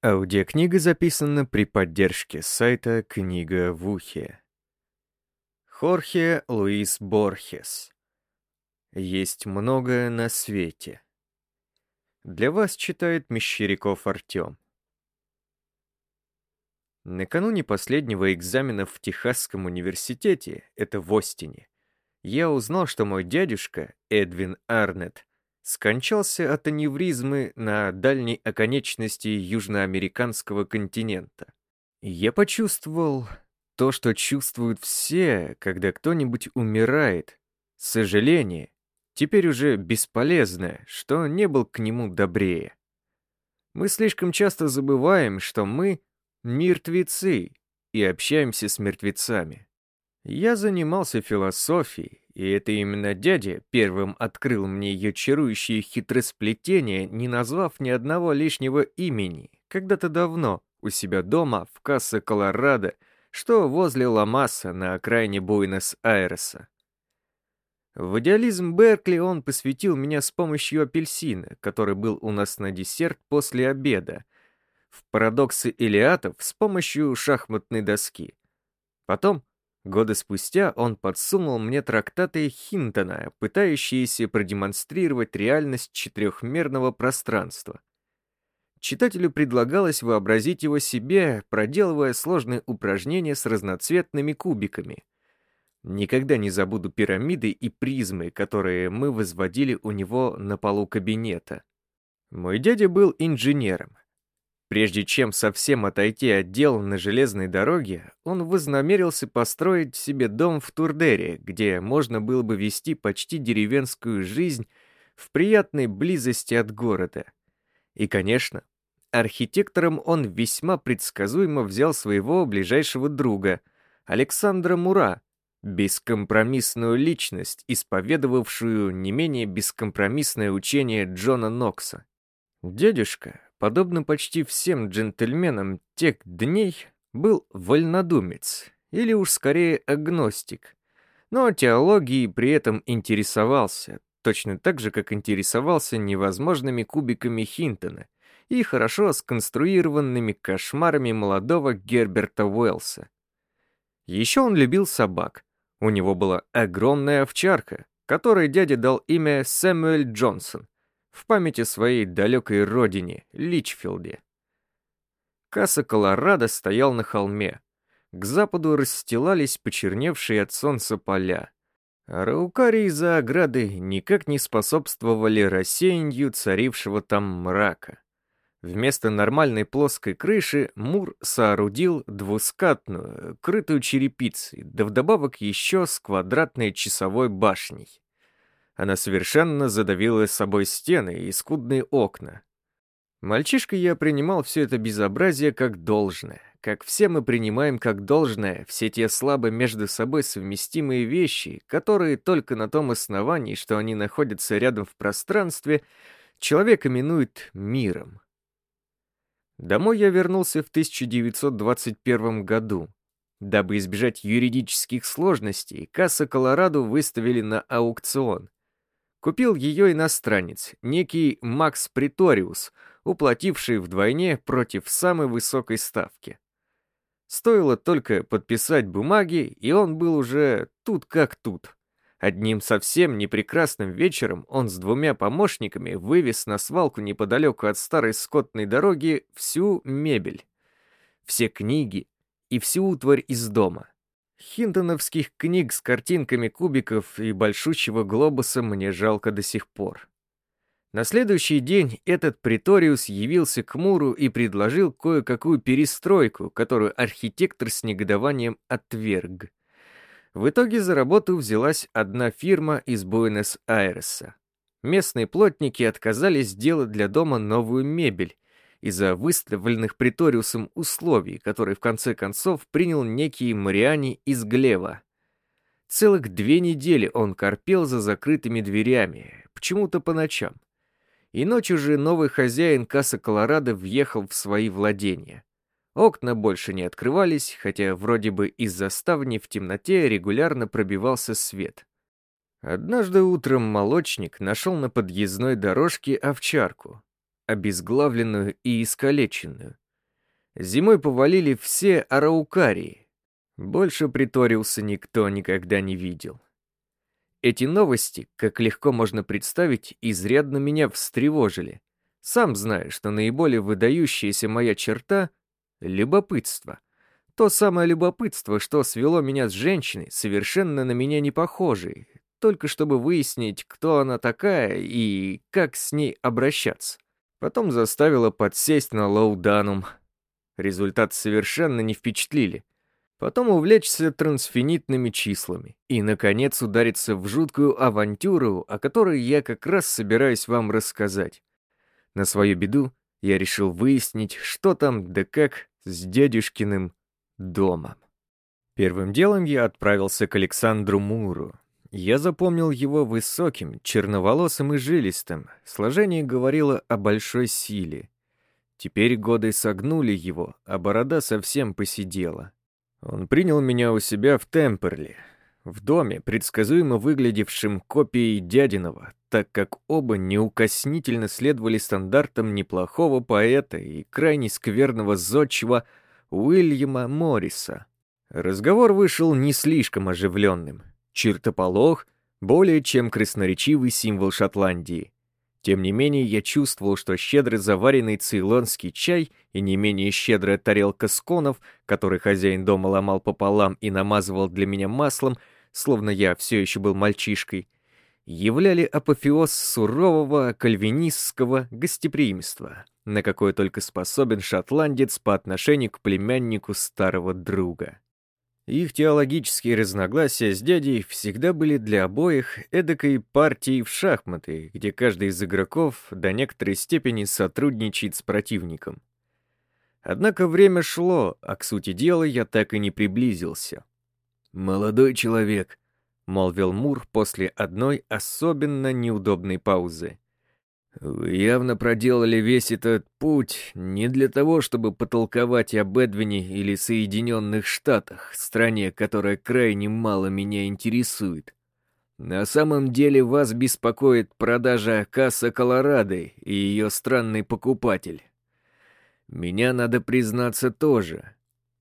Аудиокнига записана при поддержке сайта «Книга в ухе». Хорхе Луис Борхес. Есть многое на свете. Для вас читает Мещеряков Артем. Накануне последнего экзамена в Техасском университете, это в Остине, я узнал, что мой дядюшка, Эдвин Арнетт, скончался от аневризмы на дальней оконечности южноамериканского континента. Я почувствовал то, что чувствуют все, когда кто-нибудь умирает. Сожаление, теперь уже бесполезное, что не был к нему добрее. Мы слишком часто забываем, что мы мертвецы и общаемся с мертвецами. Я занимался философией, и это именно дядя первым открыл мне ее чарующее хитросплетение, не назвав ни одного лишнего имени, когда-то давно, у себя дома, в Кассе Колорадо, что возле Ламаса на окраине Буэнос-Айреса. В идеализм Беркли он посвятил меня с помощью апельсина, который был у нас на десерт после обеда, в парадоксы Илиатов с помощью шахматной доски. Потом Годы спустя он подсунул мне трактаты Хинтона, пытающиеся продемонстрировать реальность четырехмерного пространства. Читателю предлагалось вообразить его себе, проделывая сложные упражнения с разноцветными кубиками. Никогда не забуду пирамиды и призмы, которые мы возводили у него на полу кабинета. Мой дядя был инженером, Прежде чем совсем отойти от дел на железной дороге, он вознамерился построить себе дом в Турдере, где можно было бы вести почти деревенскую жизнь в приятной близости от города. И, конечно, архитектором он весьма предсказуемо взял своего ближайшего друга, Александра Мура, бескомпромиссную личность, исповедовавшую не менее бескомпромиссное учение Джона Нокса. Дедушка, подобно почти всем джентльменам тех дней, был вольнодумец, или уж скорее агностик. Но теологией при этом интересовался, точно так же, как интересовался невозможными кубиками Хинтона и хорошо сконструированными кошмарами молодого Герберта Уэллса. Еще он любил собак. У него была огромная овчарка, которой дядя дал имя Сэмюэль Джонсон — в памяти своей далекой родине, Личфилде. Касса Колорадо стоял на холме. К западу расстилались почерневшие от солнца поля. А раукарии за оградой никак не способствовали рассеянию царившего там мрака. Вместо нормальной плоской крыши Мур соорудил двускатную, крытую черепицей, да вдобавок еще с квадратной часовой башней. Она совершенно задавила собой стены и скудные окна. Мальчишкой я принимал все это безобразие как должное, как все мы принимаем как должное все те слабо между собой совместимые вещи, которые только на том основании, что они находятся рядом в пространстве, человек именует миром. Домой я вернулся в 1921 году. Дабы избежать юридических сложностей, касса Колорадо выставили на аукцион. Купил ее иностранец, некий Макс Приториус, уплативший вдвойне против самой высокой ставки. Стоило только подписать бумаги, и он был уже тут как тут. Одним совсем непрекрасным вечером он с двумя помощниками вывез на свалку неподалеку от старой скотной дороги всю мебель, все книги и всю утварь из дома. Хинтоновских книг с картинками кубиков и большущего глобуса мне жалко до сих пор. На следующий день этот приториус явился к Муру и предложил кое-какую перестройку, которую архитектор с негодованием отверг. В итоге за работу взялась одна фирма из Буэнос-Айреса. Местные плотники отказались сделать для дома новую мебель, из-за выставленных приториусом условий, которые в конце концов принял некий Мариани из Глева. Целых две недели он корпел за закрытыми дверями, почему-то по ночам. И ночью же новый хозяин Касса Колорадо въехал в свои владения. Окна больше не открывались, хотя вроде бы из-за ставни в темноте регулярно пробивался свет. Однажды утром молочник нашел на подъездной дорожке овчарку, обезглавленную и искалеченную. Зимой повалили все араукарии. Больше приторился никто никогда не видел. Эти новости, как легко можно представить, изрядно меня встревожили. Сам знаю, что наиболее выдающаяся моя черта — любопытство. То самое любопытство, что свело меня с женщиной, совершенно на меня не похожей, только чтобы выяснить, кто она такая и как с ней обращаться. Потом заставила подсесть на лоуданум. Результаты совершенно не впечатлили. Потом увлечься трансфинитными числами. И, наконец, удариться в жуткую авантюру, о которой я как раз собираюсь вам рассказать. На свою беду я решил выяснить, что там да как с дядюшкиным домом. Первым делом я отправился к Александру Муру. Я запомнил его высоким, черноволосым и жилистым. Сложение говорило о большой силе. Теперь годы согнули его, а борода совсем посидела. Он принял меня у себя в Темперли, в доме, предсказуемо выглядевшем копией дядиного, так как оба неукоснительно следовали стандартам неплохого поэта и крайне скверного зодчего Уильяма Морриса. Разговор вышел не слишком оживленным. Чертополох — более чем красноречивый символ Шотландии. Тем не менее, я чувствовал, что щедро заваренный цейлонский чай и не менее щедрая тарелка сконов, который хозяин дома ломал пополам и намазывал для меня маслом, словно я все еще был мальчишкой, являли апофеоз сурового кальвинистского гостеприимства, на какое только способен шотландец по отношению к племяннику старого друга. Их теологические разногласия с дядей всегда были для обоих эдакой партией в шахматы, где каждый из игроков до некоторой степени сотрудничает с противником. Однако время шло, а к сути дела я так и не приблизился. «Молодой человек», — молвил Мур после одной особенно неудобной паузы. Вы явно проделали весь этот путь не для того, чтобы потолковать об Эдвине или Соединенных Штатах, стране, которая крайне мало меня интересует. На самом деле вас беспокоит продажа Касса Колорадо и ее странный покупатель. Меня, надо признаться, тоже.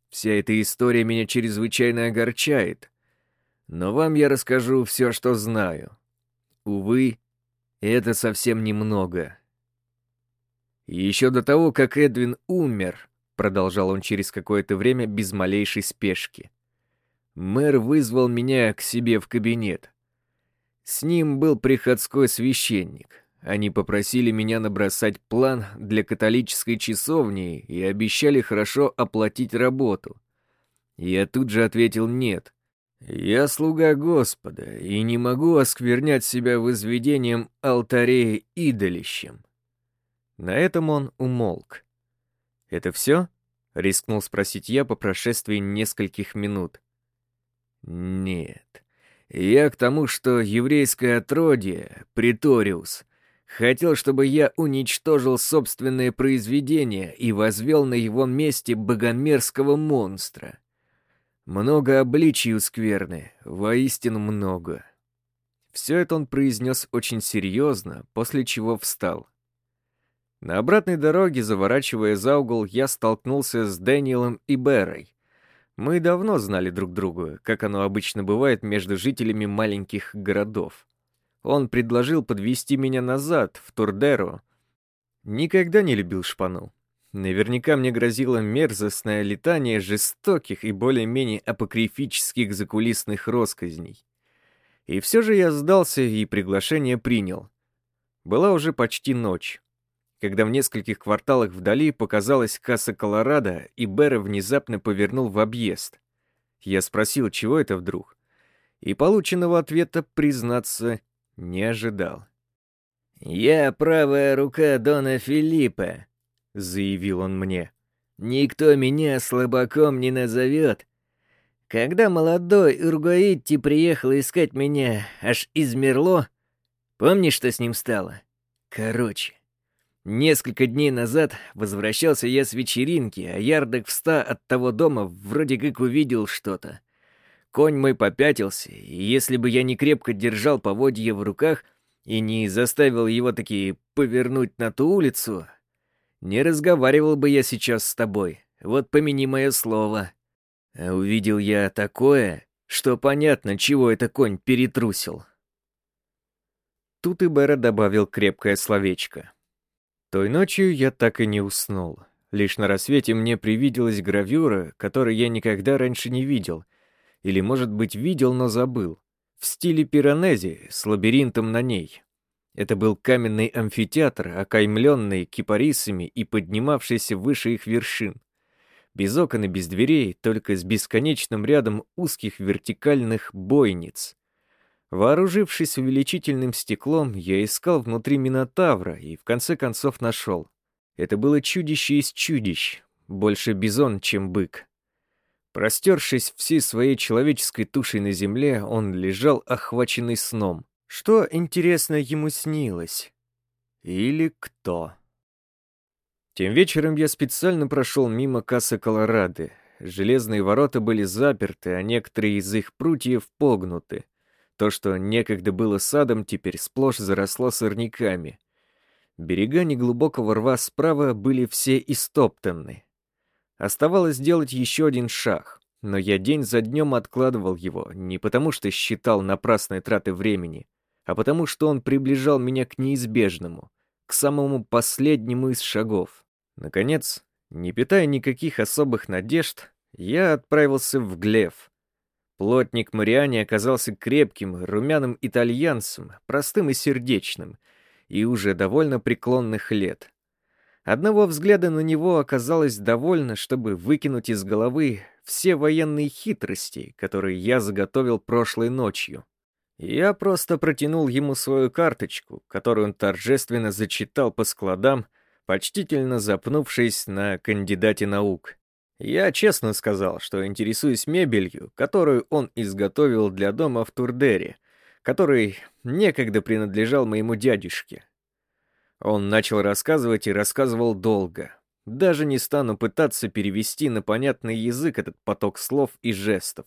Вся эта история меня чрезвычайно огорчает. Но вам я расскажу все, что знаю. Увы, это совсем немного. еще до того, как Эдвин умер, продолжал он через какое-то время без малейшей спешки, мэр вызвал меня к себе в кабинет. С ним был приходской священник. Они попросили меня набросать план для католической часовни и обещали хорошо оплатить работу. Я тут же ответил «нет». «Я слуга Господа и не могу осквернять себя возведением алтарей идолищем». На этом он умолк. «Это все?» — рискнул спросить я по прошествии нескольких минут. «Нет. Я к тому, что еврейское отродье, Приториус, хотел, чтобы я уничтожил собственное произведение и возвел на его месте богомерзкого монстра». Много обличий у скверны, воистину много. Все это он произнес очень серьезно, после чего встал. На обратной дороге, заворачивая за угол, я столкнулся с Дэниелом и Берой. Мы давно знали друг друга, как оно обычно бывает между жителями маленьких городов. Он предложил подвести меня назад, в Турдеру. Никогда не любил шпану. Наверняка мне грозило мерзостное летание жестоких и более-менее апокрифических закулисных росказней. И все же я сдался и приглашение принял. Была уже почти ночь. Когда в нескольких кварталах вдали показалась касса Колорадо, и Бера внезапно повернул в объезд. Я спросил, чего это вдруг? И полученного ответа, признаться, не ожидал. «Я правая рука Дона Филиппа», заявил он мне. «Никто меня слабаком не назовет. Когда молодой Ургоитти приехал искать меня аж из Мерло, помнишь, что с ним стало? Короче, несколько дней назад возвращался я с вечеринки, а ярдок в ста от того дома вроде как увидел что-то. Конь мой попятился, и если бы я не крепко держал поводья в руках и не заставил его таки повернуть на ту улицу, не разговаривал бы я сейчас с тобой. вот помяни мое слово. А увидел я такое, что понятно, чего это конь перетрусил. Тут и Бера добавил крепкое словечко. Той ночью я так и не уснул. Лишь на рассвете мне привиделась гравюра, которой я никогда раньше не видел. Или, может быть, видел, но забыл. В стиле пиранези, с лабиринтом на ней. Это был каменный амфитеатр, окаймленный кипарисами и поднимавшийся выше их вершин. Без окон и без дверей, только с бесконечным рядом узких вертикальных бойниц. Вооружившись увеличительным стеклом, я искал внутри Минотавра и в конце концов нашел. Это было чудище из чудищ, больше бизон, чем бык. Простершись всей своей человеческой тушей на земле, он лежал охваченный сном. Что, интересно, ему снилось? Или кто? Тем вечером я специально прошел мимо кассы Колорадо. Железные ворота были заперты, а некоторые из их прутьев погнуты. То, что некогда было садом, теперь сплошь заросло сорняками. Берега неглубокого рва справа были все истоптаны. Оставалось сделать еще один шаг, но я день за днем откладывал его, не потому что считал напрасной траты времени, а потому что он приближал меня к неизбежному, к самому последнему из шагов. Наконец, не питая никаких особых надежд, я отправился в Глев. Плотник Мариани оказался крепким, румяным итальянцем, простым и сердечным, и уже довольно преклонных лет. Одного взгляда на него оказалось довольно, чтобы выкинуть из головы все военные хитрости, которые я заготовил прошлой ночью. Я просто протянул ему свою карточку, которую он торжественно зачитал по складам, почтительно запнувшись на кандидате наук. Я честно сказал, что интересуюсь мебелью, которую он изготовил для дома в Турдере, который некогда принадлежал моему дядюшке. Он начал рассказывать и рассказывал долго. Даже не стану пытаться перевести на понятный язык этот поток слов и жестов.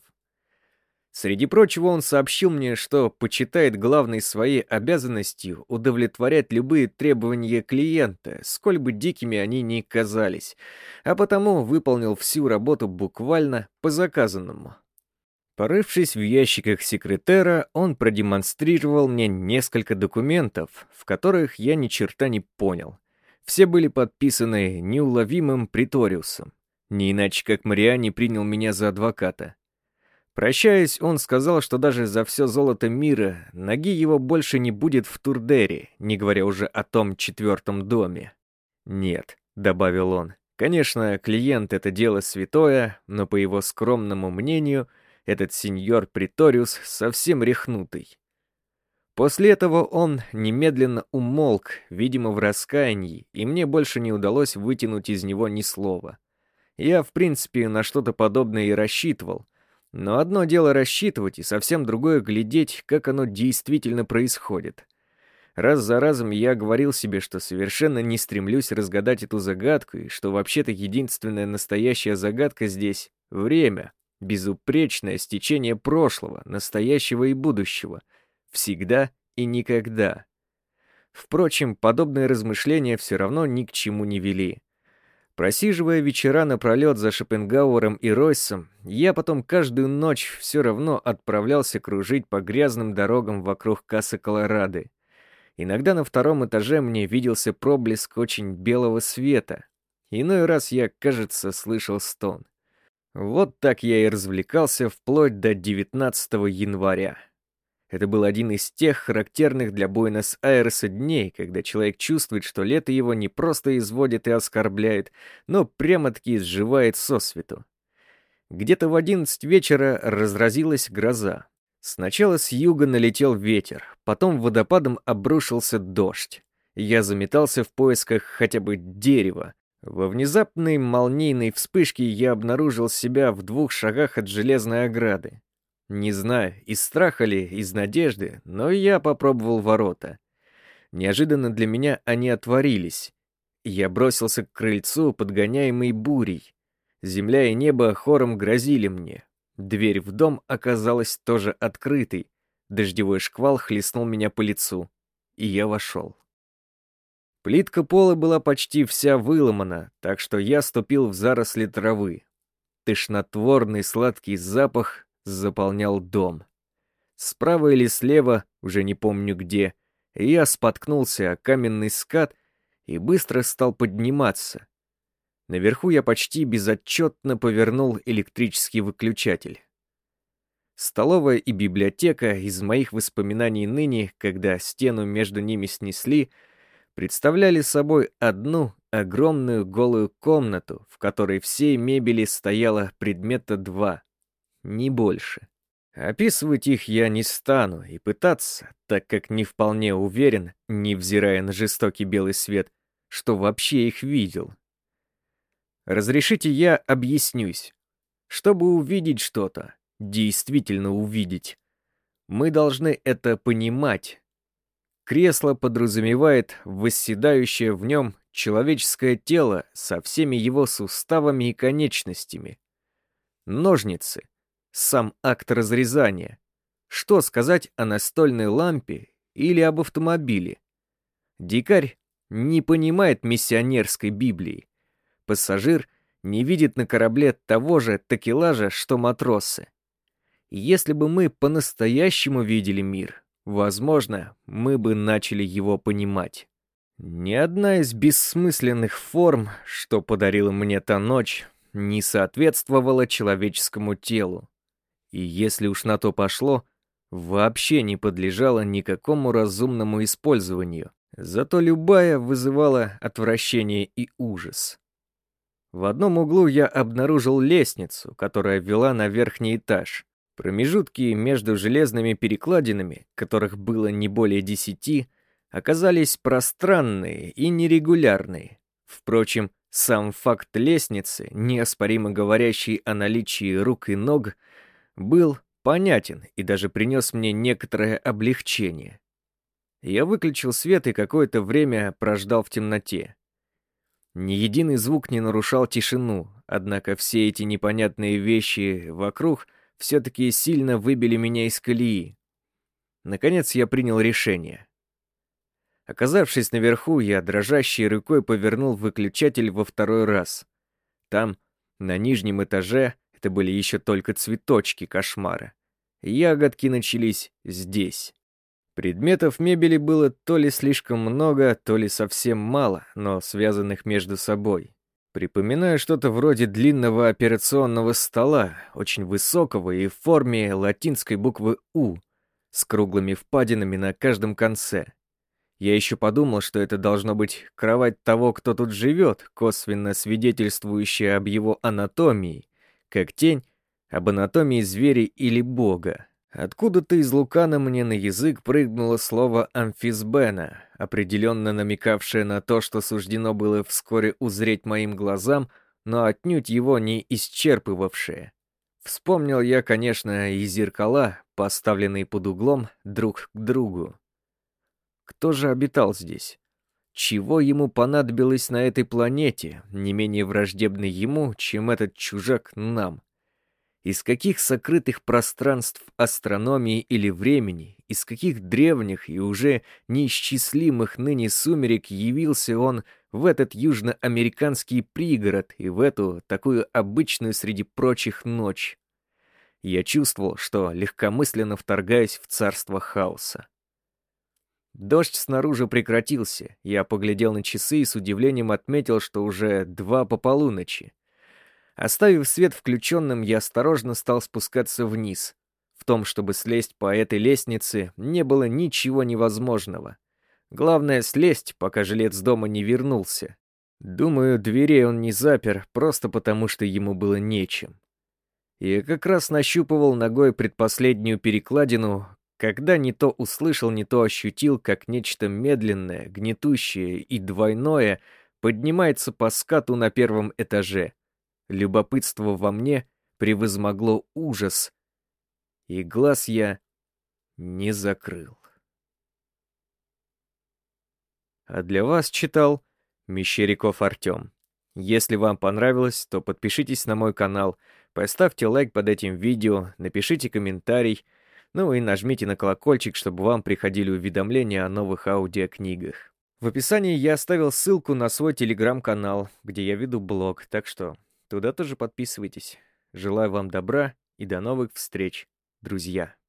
Среди прочего он сообщил мне, что почитает главной своей обязанностью удовлетворять любые требования клиента, сколь бы дикими они ни казались, а потому выполнил всю работу буквально по заказанному. Порывшись в ящиках секретера, он продемонстрировал мне несколько документов, в которых я ни черта не понял. Все были подписаны неуловимым приториусом. Не иначе, как Мариани принял меня за адвоката. Прощаясь, он сказал, что даже за все золото мира ноги его больше не будет в Турдере, не говоря уже о том четвертом доме. «Нет», — добавил он, — «конечно, клиент — это дело святое, но, по его скромному мнению, этот сеньор Приториус совсем рехнутый». После этого он немедленно умолк, видимо, в раскаянии, и мне больше не удалось вытянуть из него ни слова. Я, в принципе, на что-то подобное и рассчитывал, но одно дело рассчитывать, и совсем другое глядеть, как оно действительно происходит. Раз за разом я говорил себе, что совершенно не стремлюсь разгадать эту загадку, и что вообще-то единственная настоящая загадка здесь — время, безупречное стечение прошлого, настоящего и будущего, всегда и никогда. Впрочем, подобные размышления все равно ни к чему не вели. Просиживая вечера напролет за Шопенгауэром и Ройсом, я потом каждую ночь все равно отправлялся кружить по грязным дорогам вокруг кассы Колорады. Иногда на втором этаже мне виделся проблеск очень белого света. Иной раз я, кажется, слышал стон. Вот так я и развлекался вплоть до 19 января. Это был один из тех характерных для Буэнос-Айреса дней, когда человек чувствует, что лето его не просто изводит и оскорбляет, но прямо-таки сживает сосвету. Где-то в одиннадцать вечера разразилась гроза. Сначала с юга налетел ветер, потом водопадом обрушился дождь. Я заметался в поисках хотя бы дерева. Во внезапной молнийной вспышке я обнаружил себя в двух шагах от железной ограды. Не знаю, из страха ли, из надежды, но я попробовал ворота. Неожиданно для меня они отворились. Я бросился к крыльцу, подгоняемый бурей. Земля и небо хором грозили мне. Дверь в дом оказалась тоже открытой. Дождевой шквал хлестнул меня по лицу. И я вошел. Плитка пола была почти вся выломана, так что я ступил в заросли травы. Тошнотворный сладкий запах заполнял дом. Справа или слева, уже не помню где, я споткнулся о каменный скат и быстро стал подниматься. Наверху я почти безотчетно повернул электрический выключатель. Столовая и библиотека из моих воспоминаний ныне, когда стену между ними снесли, представляли собой одну огромную голую комнату, в которой всей мебели стояло предмета два, не больше. Описывать их я не стану и пытаться, так как не вполне уверен, невзирая на жестокий белый свет, что вообще их видел. Разрешите я объяснюсь. Чтобы увидеть что-то, действительно увидеть. Мы должны это понимать. Кресло подразумевает восседающее в нем человеческое тело со всеми его суставами и конечностями. Ножницы — сам акт разрезания. Что сказать о настольной лампе или об автомобиле? Дикарь не понимает миссионерской Библии. Пассажир не видит на корабле того же такелажа, что матросы. Если бы мы по-настоящему видели мир, возможно, мы бы начали его понимать. Ни одна из бессмысленных форм, что подарила мне та ночь, не соответствовала человеческому телу. И если уж на то пошло, вообще не подлежала никакому разумному использованию. Зато любая вызывала отвращение и ужас. В одном углу я обнаружил лестницу, которая вела на верхний этаж. Промежутки между железными перекладинами, которых было не более десяти, оказались пространные и нерегулярные. Впрочем, сам факт лестницы, неоспоримо говорящий о наличии рук и ног, был понятен и даже принес мне некоторое облегчение. Я выключил свет и какое-то время прождал в темноте. Ни единый звук не нарушал тишину, однако все эти непонятные вещи вокруг — все-таки сильно выбили меня из колеи. Наконец я принял решение. Оказавшись наверху, я дрожащей рукой повернул выключатель во второй раз. Там, на нижнем этаже, это были еще только цветочки кошмара. Ягодки начались здесь. Предметов мебели было то ли слишком много, то ли совсем мало, но связанных между собой. Припоминаю что-то вроде длинного операционного стола, очень высокого и в форме латинской буквы «У», с круглыми впадинами на каждом конце. Я еще подумал, что это должно быть кровать того, кто тут живет, косвенно свидетельствующая об его анатомии, как тень об анатомии зверя или бога. Откуда-то из Лукана мне на язык прыгнуло слово «амфисбена», определенно намекавшее на то, что суждено было вскоре узреть моим глазам, но отнюдь его не исчерпывавшее. Вспомнил я, конечно, и зеркала, поставленные под углом друг к другу. Кто же обитал здесь? Чего ему понадобилось на этой планете, не менее враждебной ему, чем этот чужак нам? Из каких сокрытых пространств астрономии или времени, из каких древних и уже неисчислимых ныне сумерек явился он в этот южноамериканский пригород и в эту, такую обычную среди прочих ночь? Я чувствовал, что легкомысленно вторгаюсь в царство хаоса. Дождь снаружи прекратился. Я поглядел на часы и с удивлением отметил, что уже два по полуночи. Оставив свет включенным, я осторожно стал спускаться вниз. В том, чтобы слезть по этой лестнице, не было ничего невозможного. Главное — слезть, пока жилец дома не вернулся. Думаю, дверей он не запер, просто потому что ему было нечем. Я как раз нащупывал ногой предпоследнюю перекладину, когда не то услышал, не то ощутил, как нечто медленное, гнетущее и двойное поднимается по скату на первом этаже. Любопытство во мне превозмогло ужас, и глаз я не закрыл. А для вас читал Мещеряков Артем. Если вам понравилось, то подпишитесь на мой канал, поставьте лайк под этим видео, напишите комментарий, ну и нажмите на колокольчик, чтобы вам приходили уведомления о новых аудиокнигах. В описании я оставил ссылку на свой телеграм-канал, где я веду блог, так что туда тоже подписывайтесь. Желаю вам добра и до новых встреч, друзья.